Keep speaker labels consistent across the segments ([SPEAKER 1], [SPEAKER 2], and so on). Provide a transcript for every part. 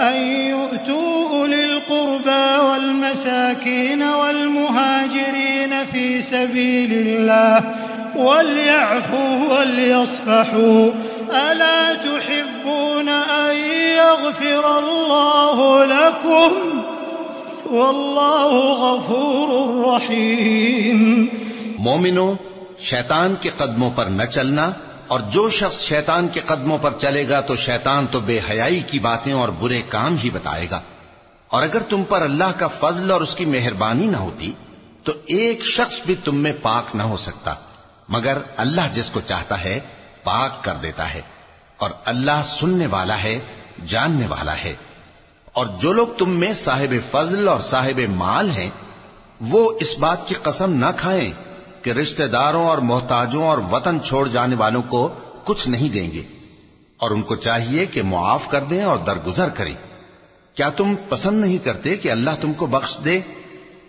[SPEAKER 1] أن يؤتوا أولي القربى والمساكين والمهاجرين في سبيل الله وليعفوا وليصفحوا ألا تحبون أن يغفر الله لكم؟ والله غفور رحيم.
[SPEAKER 2] مومنو، شیطان کے قدموں پر نہ چلنا اور جو شخص شیطان کے قدموں پر چلے گا تو شیطان تو بے حیائی کی باتیں اور برے کام ہی بتائے گا۔ اور اگر تم پر اللہ کا فضل اور اس کی مہربانی نہ ہوتی، تو ایک شخص بھی تم میں پاک نہ ہو سکتا۔ مگر اللہ جس کو چاہتا ہے، پاک کر دیتا ہے۔ اور اللہ سننے والا ہے، جاننے والا ہے۔ اور جو لوگ تم میں صاحب فضل اور صاحب مال ہیں، وہ اس بات کی قسم نہ کھائیں۔ کہ رشتہ داروں اور محتاجوں اور وطن چھوڑ جانے والوں کو کچھ نہیں دیں گے اور ان کو چاہیے کہ معاف کر دیں اور درگزر کریں۔ کیا تم پسند نہیں کرتے کہ اللہ تم کو بخش دے؟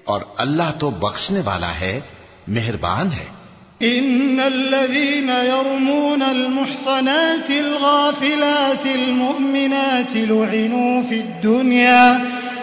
[SPEAKER 2] اور اللہ تو بخشنے والا ہے، مہربان ہے۔
[SPEAKER 1] إن الذين يرمون المحصنات الغافلات المؤمنات لعنوا في الدنيا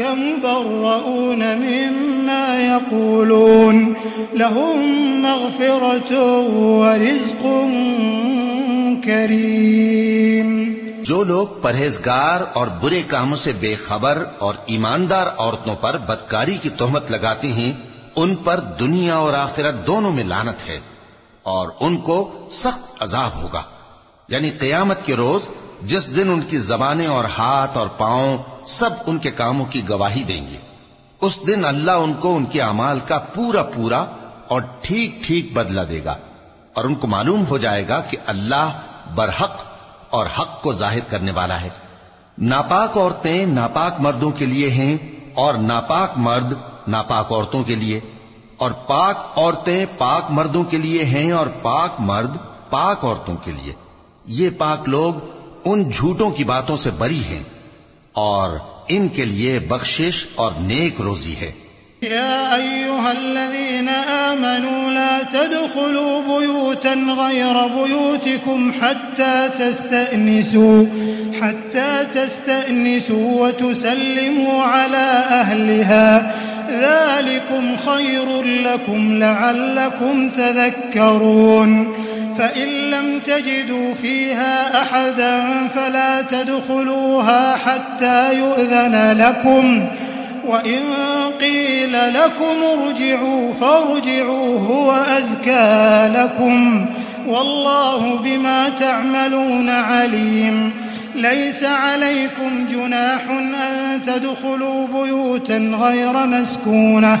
[SPEAKER 1] مبرؤون مما يقولون لهم مغفرة ورزق كريم.
[SPEAKER 2] جو لوگ پرہیزگار اور برے کاموں سے بے خبر اور ایماندار عورتوں پر بدکاری کی تہمت لگاتے ہیں، ان پر دنیا اور آخرت دونوں میں لانت ہے اور ان کو سخت عذاب ہوگا۔ یعنی قیامت کے روز جس دن ان کی زبانیں اور ہاتھ اور پاؤں سب ان کے کاموں کی گواہی دیں گے۔ اس دن اللہ ان کو ان کے اعمال کا پورا پورا اور ٹھیک ٹھیک بدلہ دے گا اور ان کو معلوم ہو جائے گا کہ اللہ برحق اور حق کو ظاہر کرنے والا ہے۔ ناپاک عورتیں ناپاک مردوں کے لیے ہیں اور ناپاک مرد ناپاک عورتوں کے لیے۔ اور پاک عورتیں پاک مردوں کے لیے ہیں اور پاک مرد پاک عورتوں کے لیے۔ یہ پاک لوگ ان جھوٹوں کی باتوں سے بری ہیں اور ان کے لیے بخشش اور نیک روزی ہے۔
[SPEAKER 1] يا أيها الذين آمنوا لا تدخلوا بيوتا غير بيوتكم حتى تستأنسوا حتى تستأنسوا وتسلموا على أهلها ذلكم خير لكم لعلكم تذكرون فإن لم تجدوا فيها أحدا فلا تدخلوها حتى يؤذن لكم وإن قيل لكم ارجعوا فارجعوا هو أزكى لكم والله بما تعملون عليم ليس عليكم جناح أن تدخلوا بيوتا غير مسكونة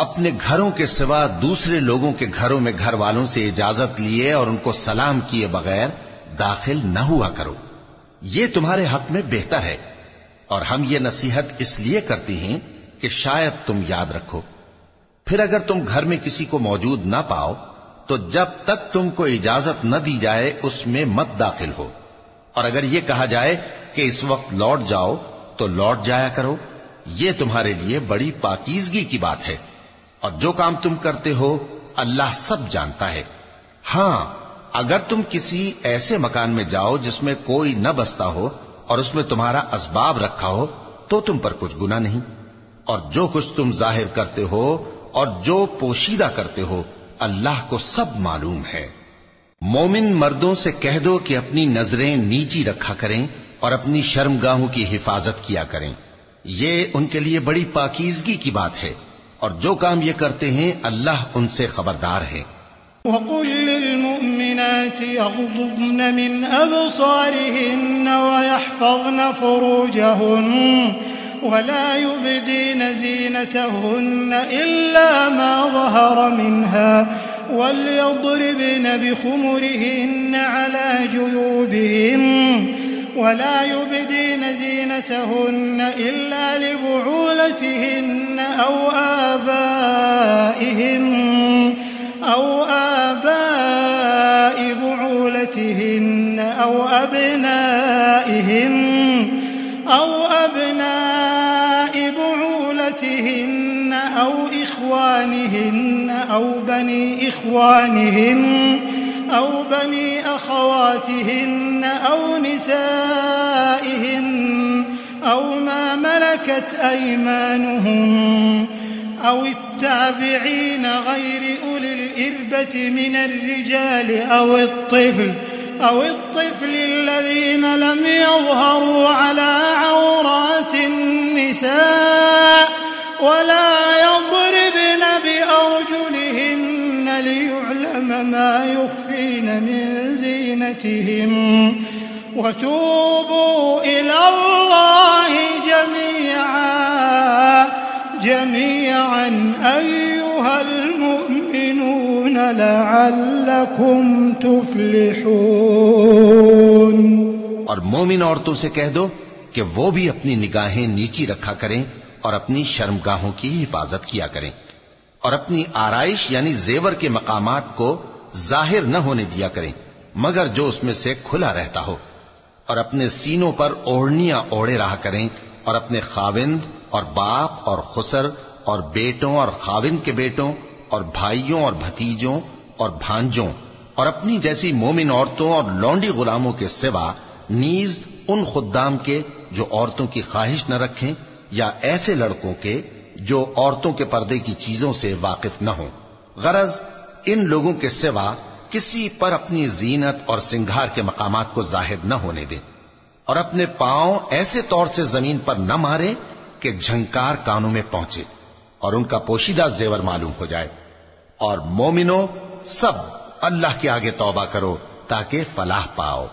[SPEAKER 2] اپنے گھروں کے سوا دوسرے لوگوں کے گھروں میں گھر والوں سے اجازت لیے اور ان کو سلام کیے بغیر داخل نہ ہوا کرو۔ یہ تمہارے حق میں بہتر ہے۔ اور ہم یہ نصیحت اس لیے کرتی ہیں کہ شاید تم یاد رکھو۔ پھر اگر تم گھر میں کسی کو موجود نہ پاؤ، تو جب تک تم کو اجازت نہ دی جائے، اس میں مت داخل ہو۔ اور اگر یہ کہا جائے کہ اس وقت لوٹ جاؤ، تو لوٹ جایا کرو۔ یہ تمہارے لیے بڑی پاکیزگی کی بات ہے۔ اور جو کام تم کرتے ہو، اللہ سب جانتا ہے۔ ہاں اگر تم کسی ایسے مکان میں جاؤ جس میں کوئی نہ بستا ہو اور اس میں تمہارا اسباب رکھا ہو، تو تم پر کچھ گنا نہیں۔ اور جو کچھ تم ظاہر کرتے ہو اور جو پوشیدہ کرتے ہو، اللہ کو سب معلوم ہے۔ مومن مردوں سے کہہ دو کہ اپنی نظریں نیچی رکھا کریں اور اپنی شرم گاہوں کی حفاظت کیا کریں۔ یہ ان کے لیے بڑی پاکیزگی کی بات ہے۔ اور جو کام یہ کرتے ہیں، اللہ ان سے خبردار ہے۔
[SPEAKER 1] وقل للمؤمنات يغضبن من أبصارهن ويحفظن فروجهن ولا يبدين زينتهن إلا ما ظهر منها وليضربن بخمرهن على جيوبهن ولا يبدين زينتهن إلا لبعولتهن أو آبائهن أو آباء بعولتهن أو أبنائهن أو أبناء بعولتهن أو إخوانهن أو بني إخوانهن أو بني أخواتهن أو نسائهن أو ما ملكت أيمانهن أو التابعين غير أولي الإربة من الرجال أو الطفل أو الطفل الذين لم يظهروا على عورات النساء ولا يضربن بأرجلهن ليعلم ما يخفين من زينتهم وتوبوا إلى الله جميعا جميعا أيها المؤمنون لعلكم تفلحون.
[SPEAKER 2] اور مومن عورتوں سے کہہ دو کہ وہ بھی اپنی نگاہیں نیچی رکھا کریں اور اپنی شرمگاہوں کی حفاظت کیا کریں اور اپنی آرائش یعنی زیور کے مقامات کو ظاہر نہ ہونے دیا کریں، مگر جو اس میں سے کھلا رہتا ہو۔ اور اپنے سینوں پر اوڑھنیاں اوڑے رہا کریں اور اپنے خاوند اور باپ اور خسر اور بیٹوں اور خاوند کے بیٹوں اور بھائیوں اور بھتیجوں اور بھانجوں اور اپنی جیسی مومن عورتوں اور لونڈی غلاموں کے سوا نیز ان خدام کے جو عورتوں کی خواہش نہ رکھیں یا ایسے لڑکوں کے جو عورتوں کے پردے کی چیزوں سے واقف نہ ہوں۔ غرض ان لوگوں کے سوا کسی پر اپنی زینت اور سنگھار کے مقامات کو ظاہر نہ ہونے دیں اور اپنے پاؤں ایسے طور سے زمین پر نہ مارے کہ جھنکار کانوں میں پہنچے اور ان کا پوشیدہ زیور معلوم ہو جائے اور مومنو سب اللہ کے آگے توبہ کرو تاکہ فلاح پاؤ۔